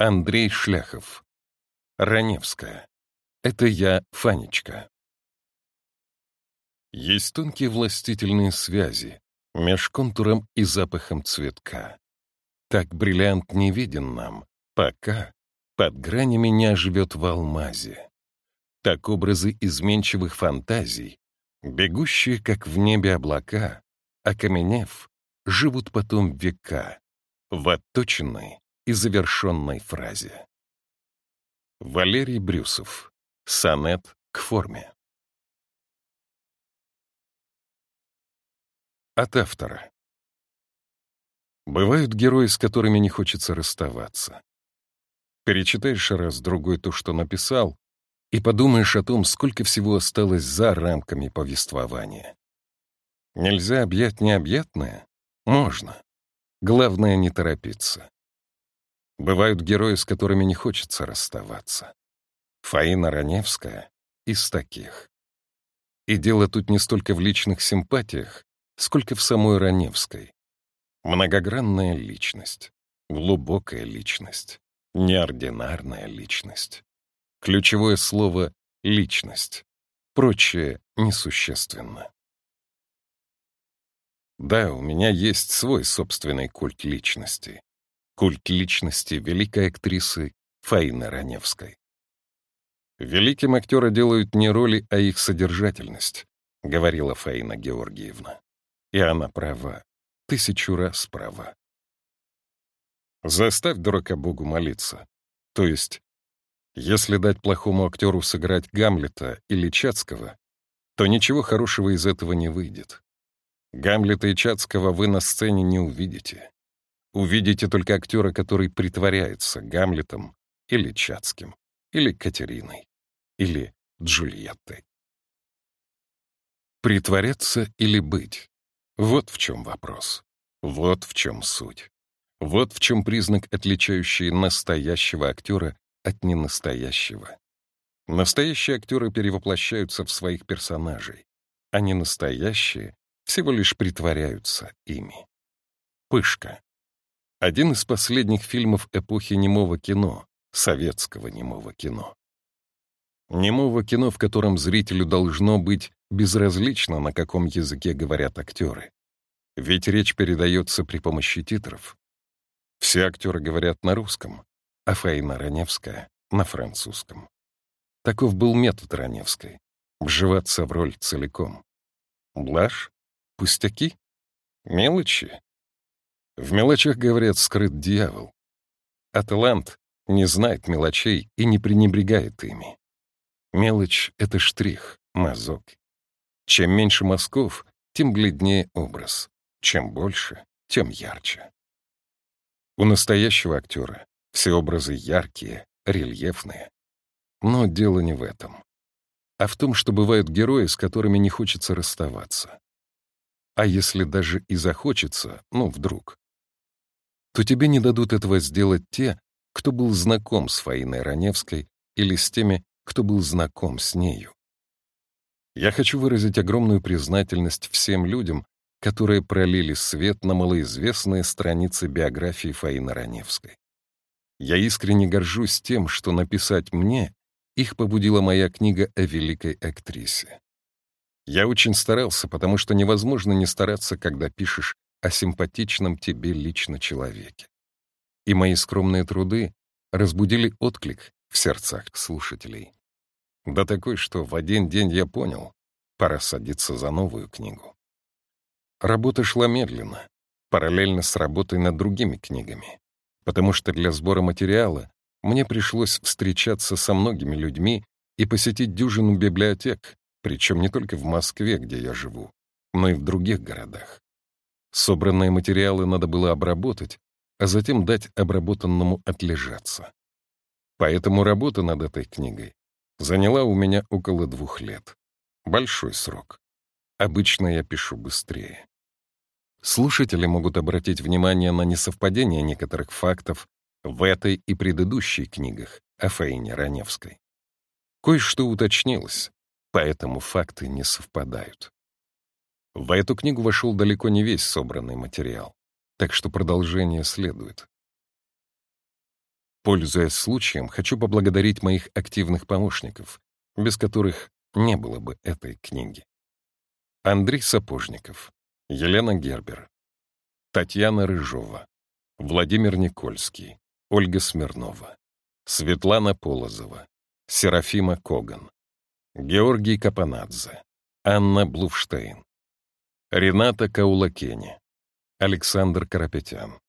Андрей Шляхов. Раневская. Это я, Фанечка. Есть тонкие властительные связи меж контуром и запахом цветка. Так бриллиант не виден нам, пока под гранями не оживет в алмазе. Так образы изменчивых фантазий, бегущие, как в небе облака, окаменев, живут потом века в отточенной и завершенной фразе. Валерий Брюсов. Сонет к форме. От автора. Бывают герои, с которыми не хочется расставаться. Перечитаешь раз-другой то, что написал, и подумаешь о том, сколько всего осталось за рамками повествования. Нельзя объять необъятное? Можно. Главное — не торопиться. Бывают герои, с которыми не хочется расставаться. Фаина Раневская из таких. И дело тут не столько в личных симпатиях, сколько в самой Раневской. Многогранная личность, глубокая личность, неординарная личность. Ключевое слово — личность. Прочее несущественно. Да, у меня есть свой собственный культ личности культ личности великой актрисы Фаины Раневской. «Великим актера делают не роли, а их содержательность», — говорила Фаина Георгиевна. И она права, тысячу раз права. Заставь дурака Богу молиться. То есть, если дать плохому актеру сыграть Гамлета или Чацкого, то ничего хорошего из этого не выйдет. Гамлета и Чацкого вы на сцене не увидите. Увидите только актера, который притворяется Гамлетом или Чацким, или Катериной, или Джульеттой. Притворяться или быть — вот в чем вопрос. Вот в чем суть. Вот в чем признак, отличающий настоящего актера от ненастоящего. Настоящие актеры перевоплощаются в своих персонажей, а ненастоящие всего лишь притворяются ими. Пышка. Один из последних фильмов эпохи немого кино, советского немого кино. Немого кино, в котором зрителю должно быть безразлично, на каком языке говорят актеры. Ведь речь передается при помощи титров. Все актеры говорят на русском, а Фаина Раневская — на французском. Таков был метод Раневской — вживаться в роль целиком. Блажь? Пустяки? Мелочи? В мелочах, говорят, скрыт дьявол. А не знает мелочей и не пренебрегает ими. Мелочь — это штрих, мазок. Чем меньше мазков, тем бледнее образ. Чем больше, тем ярче. У настоящего актера все образы яркие, рельефные. Но дело не в этом, а в том, что бывают герои, с которыми не хочется расставаться. А если даже и захочется, ну, вдруг, то тебе не дадут этого сделать те, кто был знаком с Фаиной Раневской или с теми, кто был знаком с нею. Я хочу выразить огромную признательность всем людям, которые пролили свет на малоизвестные страницы биографии Фаины Раневской. Я искренне горжусь тем, что написать мне их побудила моя книга о великой актрисе. Я очень старался, потому что невозможно не стараться, когда пишешь о симпатичном тебе лично человеке. И мои скромные труды разбудили отклик в сердцах слушателей. Да такой, что в один день я понял, пора садиться за новую книгу. Работа шла медленно, параллельно с работой над другими книгами, потому что для сбора материала мне пришлось встречаться со многими людьми и посетить дюжину библиотек, причем не только в Москве, где я живу, но и в других городах. Собранные материалы надо было обработать, а затем дать обработанному отлежаться. Поэтому работа над этой книгой заняла у меня около двух лет. Большой срок. Обычно я пишу быстрее. Слушатели могут обратить внимание на несовпадение некоторых фактов в этой и предыдущей книгах о Фаине Раневской. Кое-что уточнилось, поэтому факты не совпадают. В эту книгу вошел далеко не весь собранный материал, так что продолжение следует. Пользуясь случаем, хочу поблагодарить моих активных помощников, без которых не было бы этой книги. Андрей Сапожников, Елена Гербер, Татьяна Рыжова, Владимир Никольский, Ольга Смирнова, Светлана Полозова, Серафима Коган, Георгий Капанадзе, Анна Блуфштейн, Рената Каулакени, Александр Карапетян,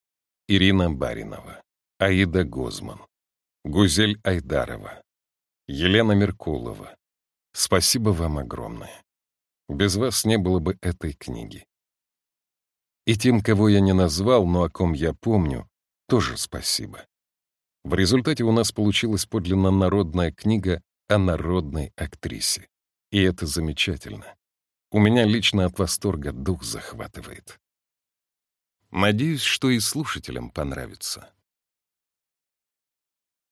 Ирина Баринова, Аида Гозман, Гузель Айдарова, Елена Меркулова. Спасибо вам огромное. Без вас не было бы этой книги. И тем, кого я не назвал, но о ком я помню, тоже спасибо. В результате у нас получилась подлинно народная книга о народной актрисе. И это замечательно. У меня лично от восторга дух захватывает. Надеюсь, что и слушателям понравится.